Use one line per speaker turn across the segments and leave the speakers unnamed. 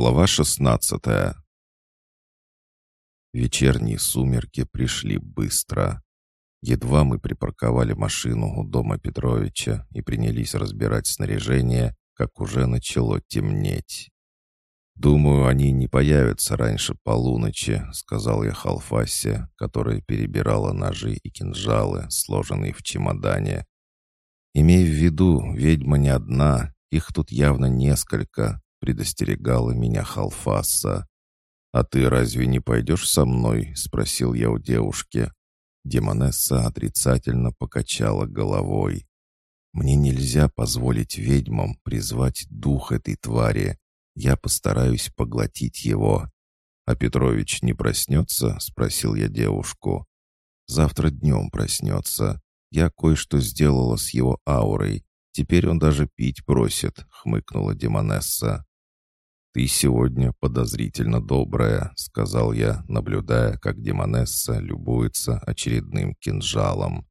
Глава шестнадцатая. Вечерние сумерки пришли быстро. Едва мы припарковали машину у дома Петровича и принялись разбирать снаряжение, как уже начало темнеть. «Думаю, они не появятся раньше полуночи», — сказал я Халфасе, которая перебирала ножи и кинжалы, сложенные в чемодане. «Имей в виду, ведьма не одна, их тут явно несколько», — предостерегала меня Халфаса. «А ты разве не пойдешь со мной?» — спросил я у девушки. Демонесса отрицательно покачала головой. «Мне нельзя позволить ведьмам призвать дух этой твари. Я постараюсь поглотить его». «А Петрович не проснется?» — спросил я девушку. «Завтра днем проснется. Я кое-что сделала с его аурой. Теперь он даже пить просит», — хмыкнула Демонесса. «Ты сегодня подозрительно добрая», — сказал я, наблюдая, как Демонесса любуется очередным кинжалом.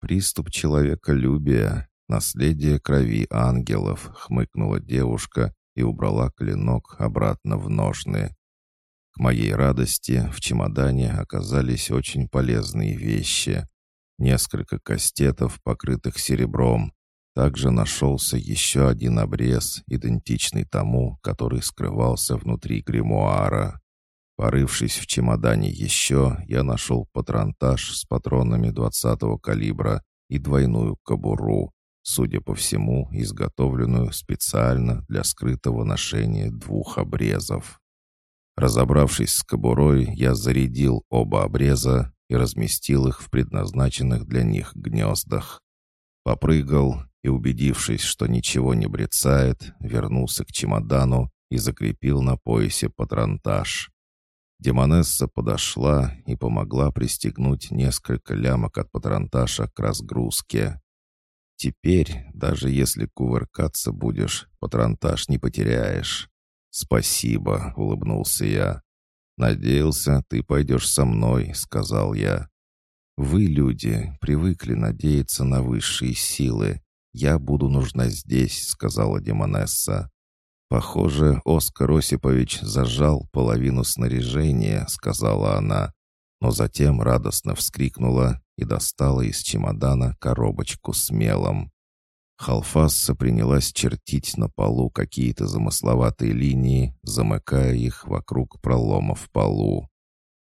«Приступ человеколюбия, наследие крови ангелов», — хмыкнула девушка и убрала клинок обратно в ножны. К моей радости в чемодане оказались очень полезные вещи. Несколько кастетов, покрытых серебром, также нашелся еще один обрез, идентичный тому, который скрывался внутри гримуара. Порывшись в чемодане еще, я нашел патронтаж с патронами 20-го калибра и двойную кобуру, судя по всему, изготовленную специально для скрытого ношения двух обрезов. Разобравшись с кобурой, я зарядил оба обреза и разместил их в предназначенных для них гнездах. Попрыгал и, убедившись, что ничего не брецает, вернулся к чемодану и закрепил на поясе патронтаж. Демонесса подошла и помогла пристегнуть несколько лямок от патронташа к разгрузке. «Теперь, даже если кувыркаться будешь, патронтаж не потеряешь». «Спасибо», — улыбнулся я. «Надеялся, ты пойдешь со мной», — сказал я. «Вы, люди, привыкли надеяться на высшие силы, «Я буду нужна здесь», — сказала Демонесса. «Похоже, Оскар Осипович зажал половину снаряжения», — сказала она, но затем радостно вскрикнула и достала из чемодана коробочку с мелом. Халфасса принялась чертить на полу какие-то замысловатые линии, замыкая их вокруг пролома в полу.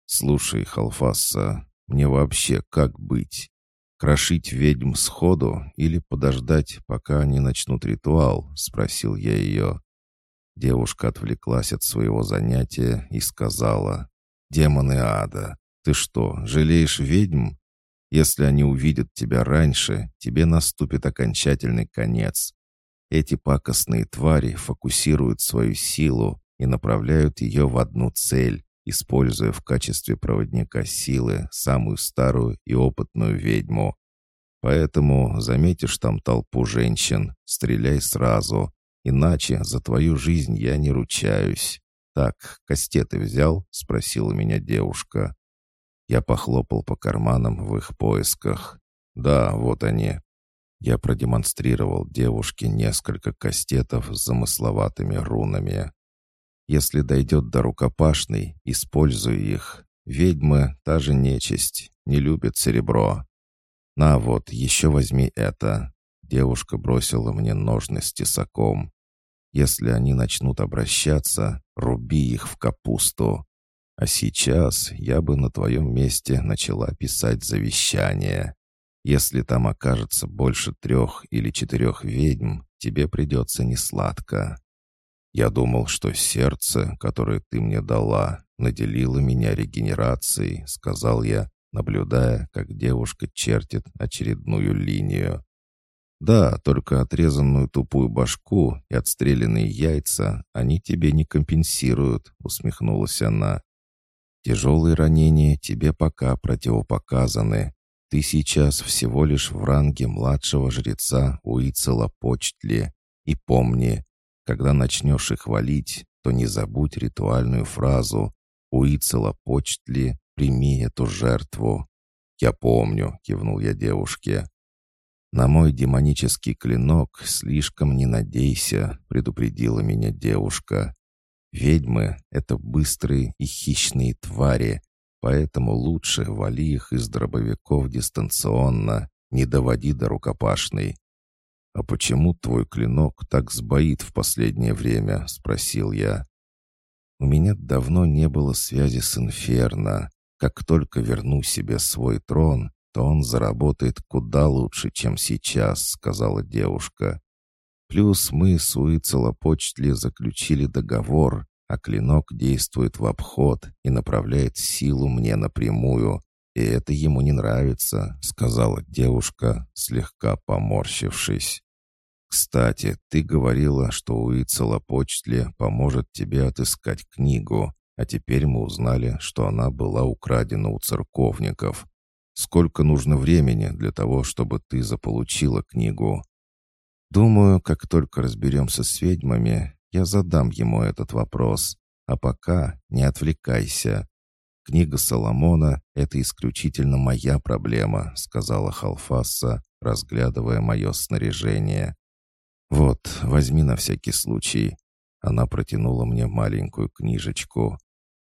«Слушай, Халфасса, мне вообще как быть? «Крошить ведьм сходу или подождать, пока они начнут ритуал?» — спросил я ее. Девушка отвлеклась от своего занятия и сказала, «Демоны ада, ты что, жалеешь ведьм? Если они увидят тебя раньше, тебе наступит окончательный конец. Эти пакостные твари фокусируют свою силу и направляют ее в одну цель используя в качестве проводника силы самую старую и опытную ведьму. Поэтому заметишь там толпу женщин, стреляй сразу, иначе за твою жизнь я не ручаюсь. Так, кастеты взял?» — спросила меня девушка. Я похлопал по карманам в их поисках. «Да, вот они». Я продемонстрировал девушке несколько кастетов с замысловатыми рунами. Если дойдет до рукопашной, используй их. Ведьмы, та же нечисть, не любят серебро. На вот, еще возьми это. Девушка бросила мне ножны с тесаком. Если они начнут обращаться, руби их в капусту. А сейчас я бы на твоем месте начала писать завещание. Если там окажется больше трех или четырех ведьм, тебе придется несладко. Я думал, что сердце, которое ты мне дала, наделило меня регенерацией, сказал я, наблюдая, как девушка чертит очередную линию. Да, только отрезанную тупую башку и отстрелянные яйца они тебе не компенсируют, усмехнулась она. Тяжелые ранения тебе пока противопоказаны. Ты сейчас всего лишь в ранге младшего жреца Уицела Почтли. И помни, когда начнешь их валить, то не забудь ритуальную фразу «Уицела почтли, прими эту жертву». «Я помню», — кивнул я девушке. «На мой демонический клинок слишком не надейся», — предупредила меня девушка. Ведьмы — это быстрые и хищные твари, поэтому лучше вали их из дробовиков дистанционно, не доводи до рукопашной. «А почему твой клинок так сбоит в последнее время?» — спросил я. «У меня давно не было связи с Инферно. Как только верну себе свой трон, то он заработает куда лучше, чем сейчас», — сказала девушка. «Плюс мы с Уицелопочтли заключили договор, а клинок действует в обход и направляет силу мне напрямую, и это ему не нравится», — сказала девушка, слегка поморщившись. «Кстати, ты говорила, что Уицелопочтли поможет тебе отыскать книгу, а теперь мы узнали, что она была украдена у церковников. Сколько нужно времени для того, чтобы ты заполучила книгу?» «Думаю, как только разберемся с ведьмами, я задам ему этот вопрос. А пока не отвлекайся. Книга Соломона — это исключительно моя проблема», — сказала Халфаса, разглядывая мое снаряжение. «Вот, возьми на всякий случай». Она протянула мне маленькую книжечку.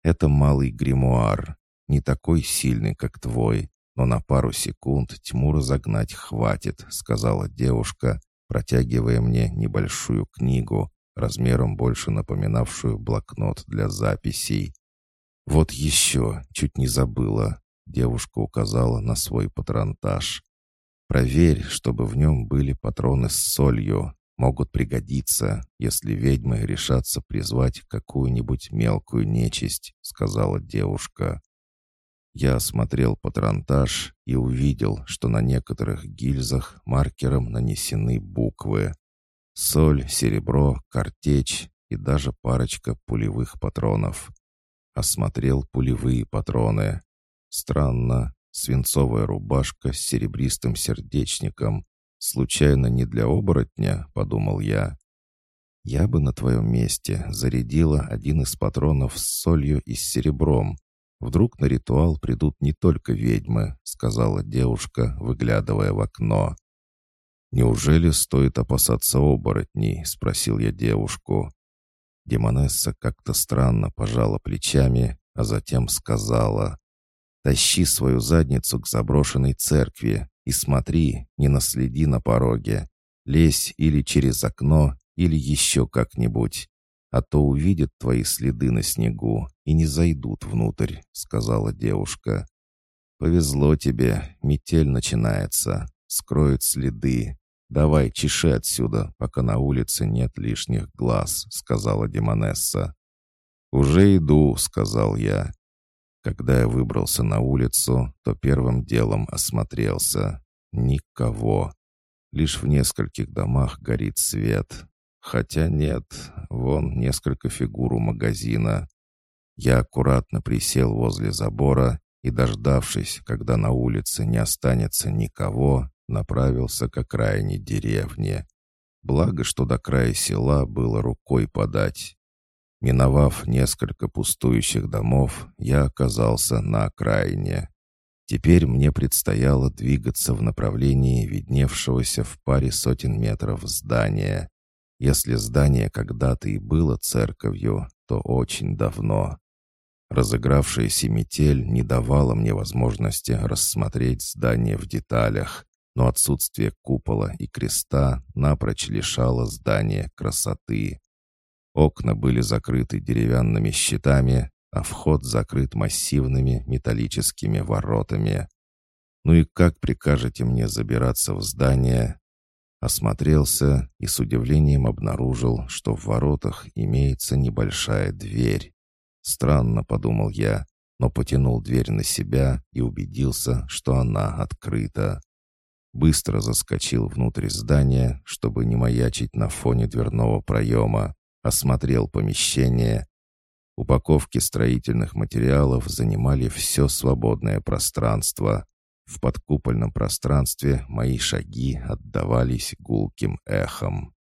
«Это малый гримуар, не такой сильный, как твой, но на пару секунд тьму разогнать хватит», — сказала девушка, протягивая мне небольшую книгу, размером больше напоминавшую блокнот для записей. «Вот еще, чуть не забыла», — девушка указала на свой патронтаж. «Проверь, чтобы в нем были патроны с солью, могут пригодиться, если ведьмы решатся призвать какую-нибудь мелкую нечисть», — сказала девушка. Я осмотрел патронтаж и увидел, что на некоторых гильзах маркером нанесены буквы. Соль, серебро, картечь и даже парочка пулевых патронов. Осмотрел пулевые патроны. Странно, свинцовая рубашка с серебристым сердечником, «Случайно не для оборотня?» — подумал я. «Я бы на твоем месте зарядила один из патронов с солью и с серебром. Вдруг на ритуал придут не только ведьмы», — сказала девушка, выглядывая в окно. «Неужели стоит опасаться оборотней?» — спросил я девушку. Демонесса как-то странно пожала плечами, а затем сказала, «Тащи свою задницу к заброшенной церкви. И смотри, не наследи на пороге. Лезь или через окно, или еще как-нибудь. А то увидят твои следы на снегу и не зайдут внутрь», — сказала девушка. «Повезло тебе, метель начинается, скроет следы. Давай, чеши отсюда, пока на улице нет лишних глаз», — сказала Демонесса. «Уже иду», — сказал я. Когда я выбрался на улицу, то первым делом осмотрелся. Никого. Лишь в нескольких домах горит свет. Хотя нет, вон несколько фигур у магазина. Я аккуратно присел возле забора и, дождавшись, когда на улице не останется никого, направился к окраине деревни. Благо, что до края села было рукой подать. Миновав несколько пустующих домов, я оказался на окраине. Теперь мне предстояло двигаться в направлении видневшегося в паре сотен метров здания. Если здание когда-то и было церковью, то очень давно. Разыгравшаяся метель не давала мне возможности рассмотреть здание в деталях, но отсутствие купола и креста напрочь лишало здания красоты. Окна были закрыты деревянными щитами, а вход закрыт массивными металлическими воротами. «Ну и как прикажете мне забираться в здание?» Осмотрелся и с удивлением обнаружил, что в воротах имеется небольшая дверь. «Странно», — подумал я, но потянул дверь на себя и убедился, что она открыта. Быстро заскочил внутрь здания, чтобы не маячить на фоне дверного проема осмотрел помещение. Упаковки строительных материалов занимали все свободное пространство. В подкупольном пространстве мои шаги отдавались гулким эхом.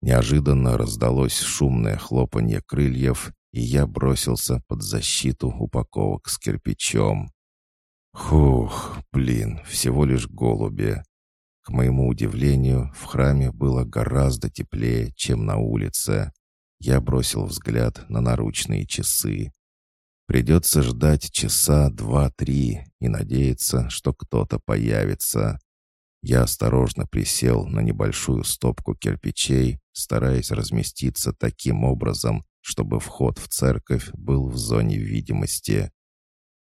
Неожиданно раздалось шумное хлопанье крыльев, и я бросился под защиту упаковок с кирпичом. Хух, блин, всего лишь голуби. К моему удивлению, в храме было гораздо теплее, чем на улице. Я бросил взгляд на наручные часы. Придется ждать часа два-три и надеяться, что кто-то появится. Я осторожно присел на небольшую стопку кирпичей, стараясь разместиться таким образом, чтобы вход в церковь был в зоне видимости.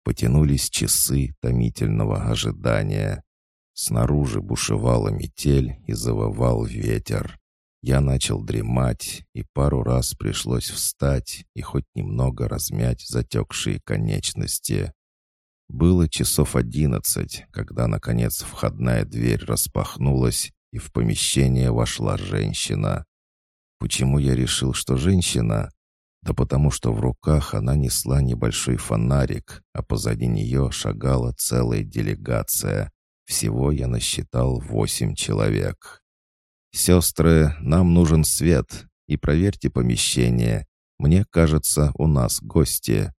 Потянулись часы томительного ожидания. Снаружи бушевала метель и завывал ветер. Я начал дремать, и пару раз пришлось встать и хоть немного размять затекшие конечности. Было часов одиннадцать, когда, наконец, входная дверь распахнулась, и в помещение вошла женщина. Почему я решил, что женщина? Да потому что в руках она несла небольшой фонарик, а позади нее шагала целая делегация. Всего я насчитал восемь человек. «Сестры, нам нужен свет, и проверьте помещение. Мне кажется, у нас гости».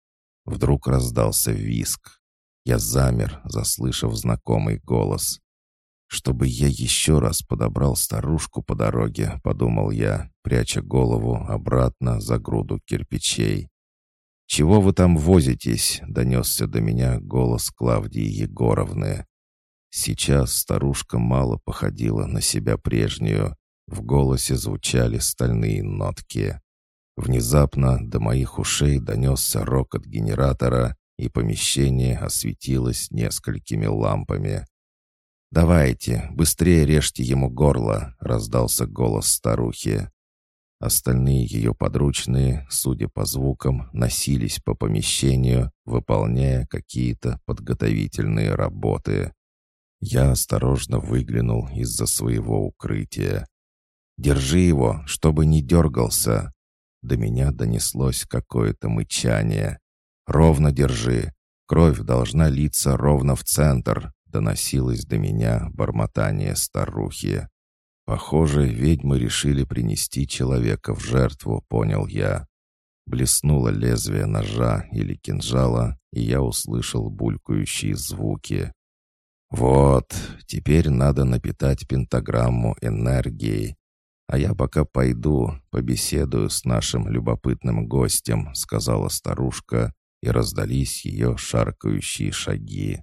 Вдруг раздался виск. Я замер, заслышав знакомый голос. «Чтобы я еще раз подобрал старушку по дороге», — подумал я, пряча голову обратно за груду кирпичей. «Чего вы там возитесь?» — донесся до меня голос Клавдии Егоровны. Сейчас старушка мало походила на себя прежнюю. В голосе звучали стальные нотки. Внезапно до моих ушей донесся рокот генератора, и помещение осветилось несколькими лампами. «Давайте, быстрее режьте ему горло!» — раздался голос старухи. Остальные ее подручные, судя по звукам, носились по помещению, выполняя какие-то подготовительные работы. Я осторожно выглянул из-за своего укрытия. «Держи его, чтобы не дергался!» До меня донеслось какое-то мычание. «Ровно держи! Кровь должна литься ровно в центр!» Доносилось до меня бормотание старухи. Похоже, ведьмы решили принести человека в жертву, понял я. Блеснуло лезвие ножа или кинжала, и я услышал булькающие звуки. «Вот, теперь надо напитать пентаграмму энергией. А я пока пойду, побеседую с нашим любопытным гостем», — сказала старушка, и раздались ее шаркающие шаги.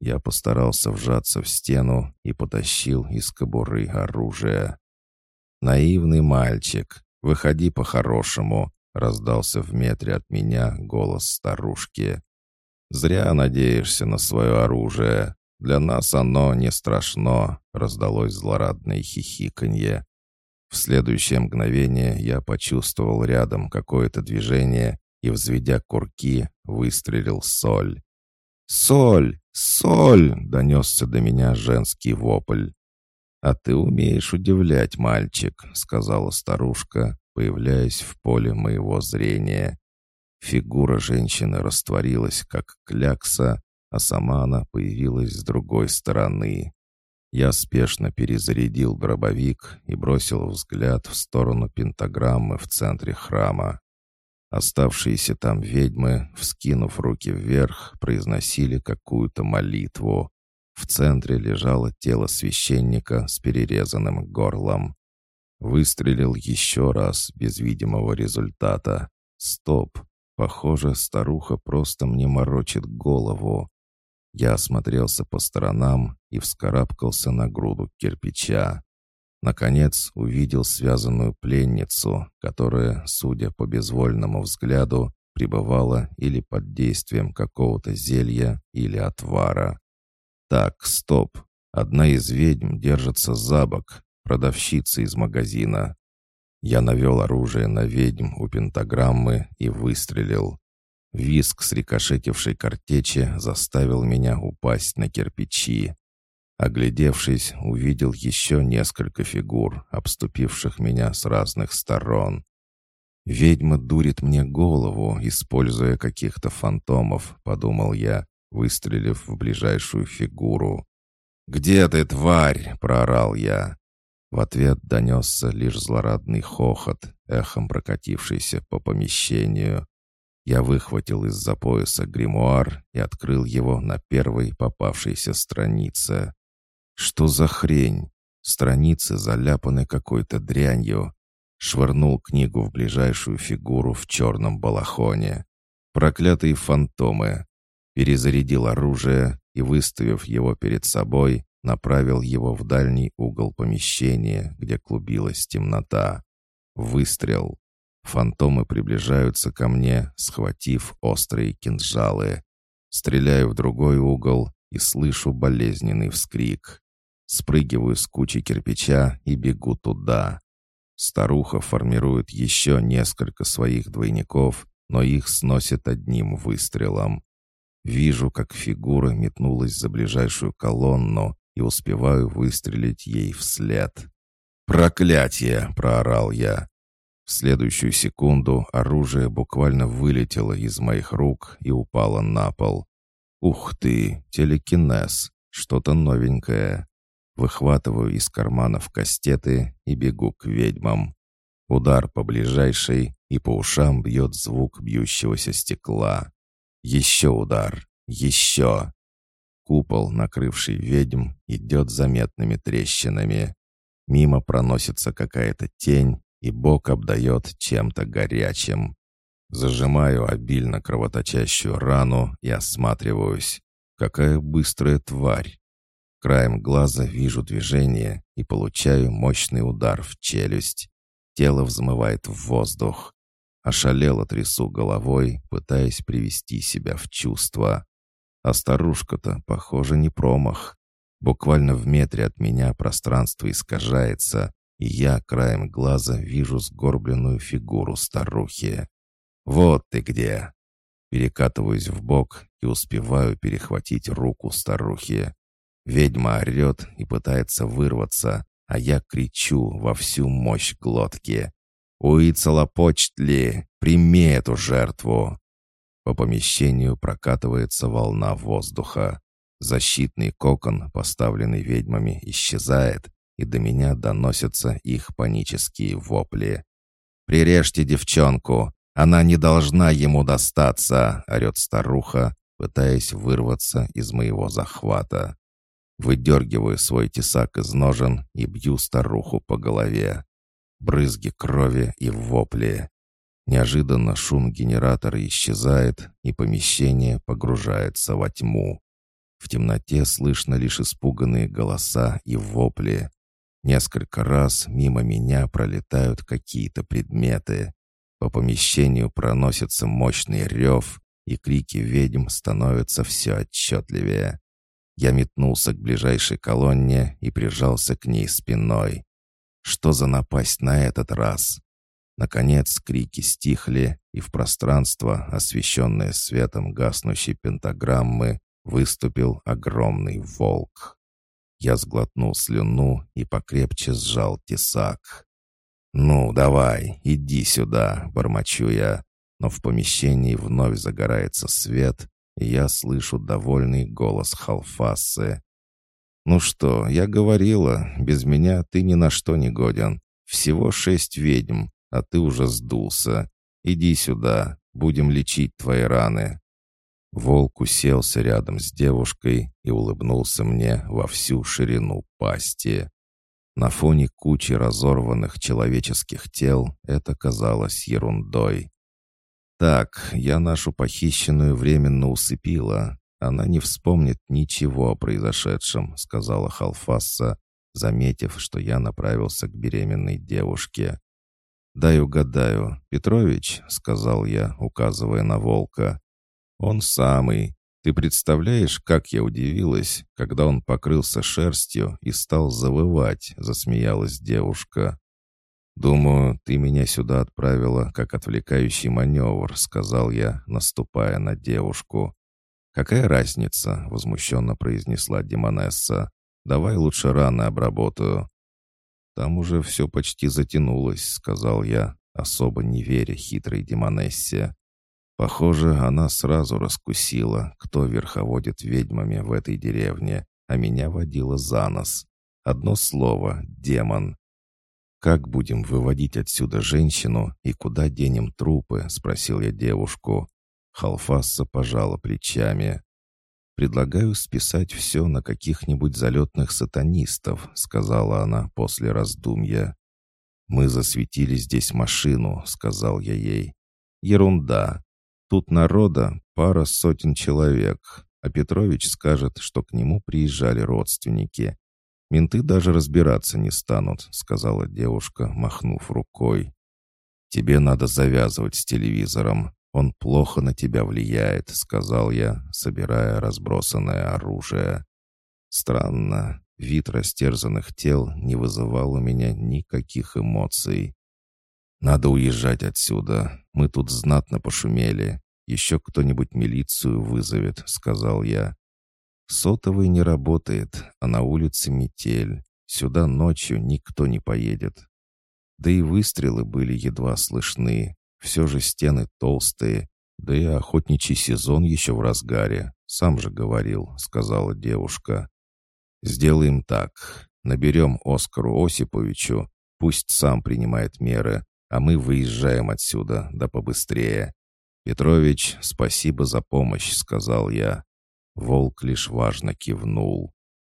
Я постарался вжаться в стену и потащил из кобуры оружие. «Наивный мальчик, выходи по-хорошему», — раздался в метре от меня голос старушки. «Зря надеешься на свое оружие. Для нас оно не страшно», — раздалось злорадное хихиканье. В следующее мгновение я почувствовал рядом какое-то движение и, взведя курки, выстрелил соль. «Соль! Соль!» — донесся до меня женский вопль. «А ты умеешь удивлять, мальчик», — сказала старушка, появляясь в поле моего зрения. Фигура женщины растворилась, как клякса, а сама она появилась с другой стороны. Я спешно перезарядил дробовик и бросил взгляд в сторону пентаграммы в центре храма. Оставшиеся там ведьмы, вскинув руки вверх, произносили какую-то молитву. В центре лежало тело священника с перерезанным горлом. Выстрелил еще раз, без видимого результата. Стоп! Похоже, старуха просто мне морочит голову. Я осмотрелся по сторонам и вскарабкался на груду кирпича. Наконец увидел связанную пленницу, которая, судя по безвольному взгляду, пребывала или под действием какого-то зелья или отвара. Так, стоп. Одна из ведьм держится за бок, продавщица из магазина. Я навел оружие на ведьм у пентаграммы и выстрелил. Виск с рикошетившей картечи заставил меня упасть на кирпичи. Оглядевшись, увидел еще несколько фигур, обступивших меня с разных сторон. «Ведьма дурит мне голову, используя каких-то фантомов», — подумал я, выстрелив в ближайшую фигуру. «Где ты, тварь?» — проорал я. В ответ донесся лишь злорадный хохот, эхом прокатившийся по помещению. Я выхватил из-за пояса гримуар и открыл его на первой попавшейся странице. Что за хрень? Страницы заляпаны какой-то дрянью. Швырнул книгу в ближайшую фигуру в черном балахоне. Проклятые фантомы. Перезарядил оружие и, выставив его перед собой, направил его в дальний угол помещения, где клубилась темнота. Выстрел. Фантомы приближаются ко мне, схватив острые кинжалы. Стреляю в другой угол и слышу болезненный вскрик. Спрыгиваю с кучи кирпича и бегу туда. Старуха формирует еще несколько своих двойников, но их сносит одним выстрелом. Вижу, как фигура метнулась за ближайшую колонну и успеваю выстрелить ей вслед. «Проклятие!» — проорал я. В следующую секунду оружие буквально вылетело из моих рук и упало на пол. «Ух ты! Телекинез! Что-то новенькое!» Выхватываю из карманов кастеты и бегу к ведьмам. Удар по ближайшей, и по ушам бьет звук бьющегося стекла. Еще удар. Еще. Купол, накрывший ведьм, идет заметными трещинами. Мимо проносится какая-то тень, и бок обдает чем-то горячим. Зажимаю обильно кровоточащую рану и осматриваюсь. Какая быстрая тварь! Краем глаза вижу движение и получаю мощный удар в челюсть. Тело взмывает в воздух. Ошалело трясу головой, пытаясь привести себя в чувство. А старушка-то, похоже, не промах. Буквально в метре от меня пространство искажается, и я краем глаза вижу сгорбленную фигуру старухи. «Вот ты где!» Перекатываюсь в бок и успеваю перехватить руку старухи. Ведьма орет и пытается вырваться, а я кричу во всю мощь глотки. «Уицелопочтли! Прими эту жертву!» По помещению прокатывается волна воздуха. Защитный кокон, поставленный ведьмами, исчезает, и до меня доносятся их панические вопли. «Прирежьте девчонку! Она не должна ему достаться!» — орет старуха, пытаясь вырваться из моего захвата. Выдергиваю свой тесак из ножен и бью старуху по голове. Брызги крови и вопли. Неожиданно шум генератора исчезает, и помещение погружается во тьму. В темноте слышно лишь испуганные голоса и вопли. Несколько раз мимо меня пролетают какие-то предметы. По помещению проносится мощный рев, и крики ведьм становятся все отчетливее. Я метнулся к ближайшей колонне и прижался к ней спиной. Что за напасть на этот раз? Наконец крики стихли, и в пространство, освещенное светом гаснущей пентаграммы, выступил огромный волк. Я сглотнул слюну и покрепче сжал тесак. «Ну, давай, иди сюда», — бормочу я, но в помещении вновь загорается свет, и я слышу довольный голос Халфасы. «Ну что, я говорила, без меня ты ни на что не годен. Всего шесть ведьм, а ты уже сдулся. Иди сюда, будем лечить твои раны». Волк уселся рядом с девушкой и улыбнулся мне во всю ширину пасти. На фоне кучи разорванных человеческих тел это казалось ерундой. «Так, я нашу похищенную временно усыпила. Она не вспомнит ничего о произошедшем», — сказала Халфасса, заметив, что я направился к беременной девушке. «Дай угадаю, Петрович», — сказал я, указывая на волка. «Он самый. Ты представляешь, как я удивилась, когда он покрылся шерстью и стал завывать», — засмеялась девушка. «Думаю, ты меня сюда отправила как отвлекающий маневр», — сказал я, наступая на девушку. «Какая разница?» — возмущенно произнесла Демонесса. «Давай лучше раны обработаю». «Там уже все почти затянулось», — сказал я, особо не веря хитрой Демонессе. Похоже, она сразу раскусила, кто верховодит ведьмами в этой деревне, а меня водила за нос. Одно слово — демон. «Как будем выводить отсюда женщину и куда денем трупы?» — спросил я девушку. Халфасса пожала плечами. «Предлагаю списать все на каких-нибудь залетных сатанистов», — сказала она после раздумья. «Мы засветили здесь машину», — сказал я ей. «Ерунда. Тут народа пара сотен человек, а Петрович скажет, что к нему приезжали родственники. Менты даже разбираться не станут», — сказала девушка, махнув рукой. «Тебе надо завязывать с телевизором. Он плохо на тебя влияет», — сказал я, собирая разбросанное оружие. Странно, вид растерзанных тел не вызывал у меня никаких эмоций. «Надо уезжать отсюда. Мы тут знатно пошумели. Еще кто-нибудь милицию вызовет», — сказал я. «Сотовый не работает, а на улице метель. Сюда ночью никто не поедет. Да и выстрелы были едва слышны. Все же стены толстые. Да и охотничий сезон еще в разгаре. Сам же говорил, сказала девушка. Сделаем так. Наберем Оскару Осиповичу. Пусть сам принимает меры, а мы выезжаем отсюда, да побыстрее. «Петрович, спасибо за помощь», — сказал я. Волк лишь важно кивнул.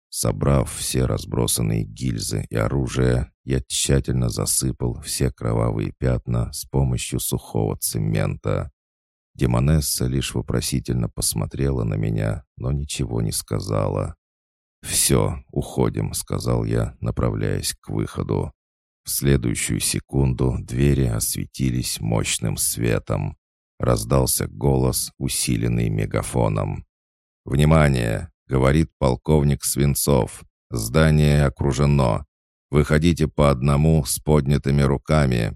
Собрав все разбросанные гильзы и оружие, я тщательно засыпал все кровавые пятна с помощью сухого цемента. Демонесса лишь вопросительно посмотрела на меня, но ничего не сказала. «Все, уходим», — сказал я, направляясь к выходу. В следующую секунду двери осветились мощным светом. Раздался голос, усиленный мегафоном. «Внимание! Говорит полковник Свинцов. Здание окружено. Выходите по одному с поднятыми руками.